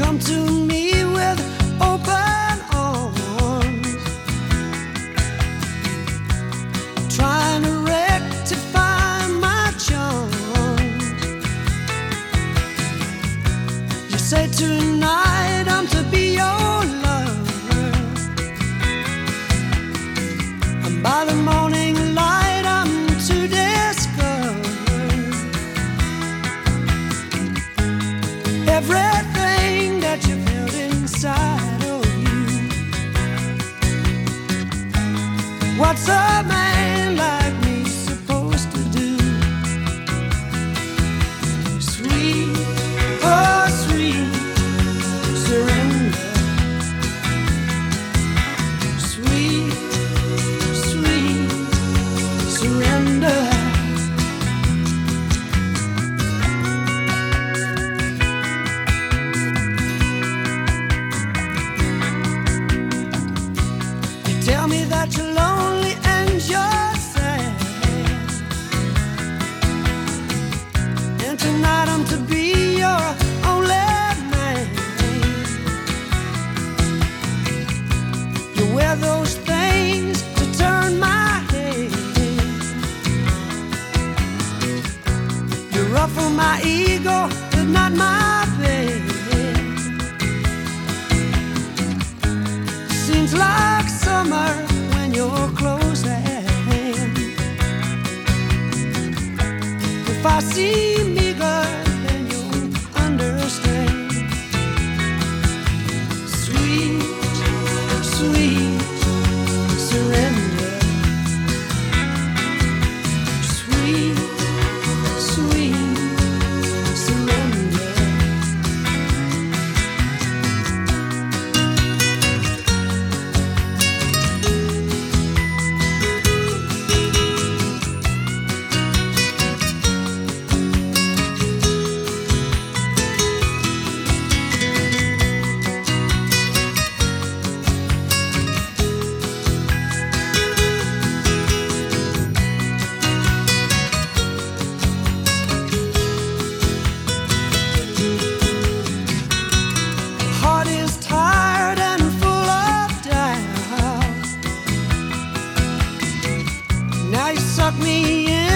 come to me with open arms, trying to rectify my charms. You say tonight. not so many my ego but not my thing. Seems like summer when you're close at hand. If I seem me in.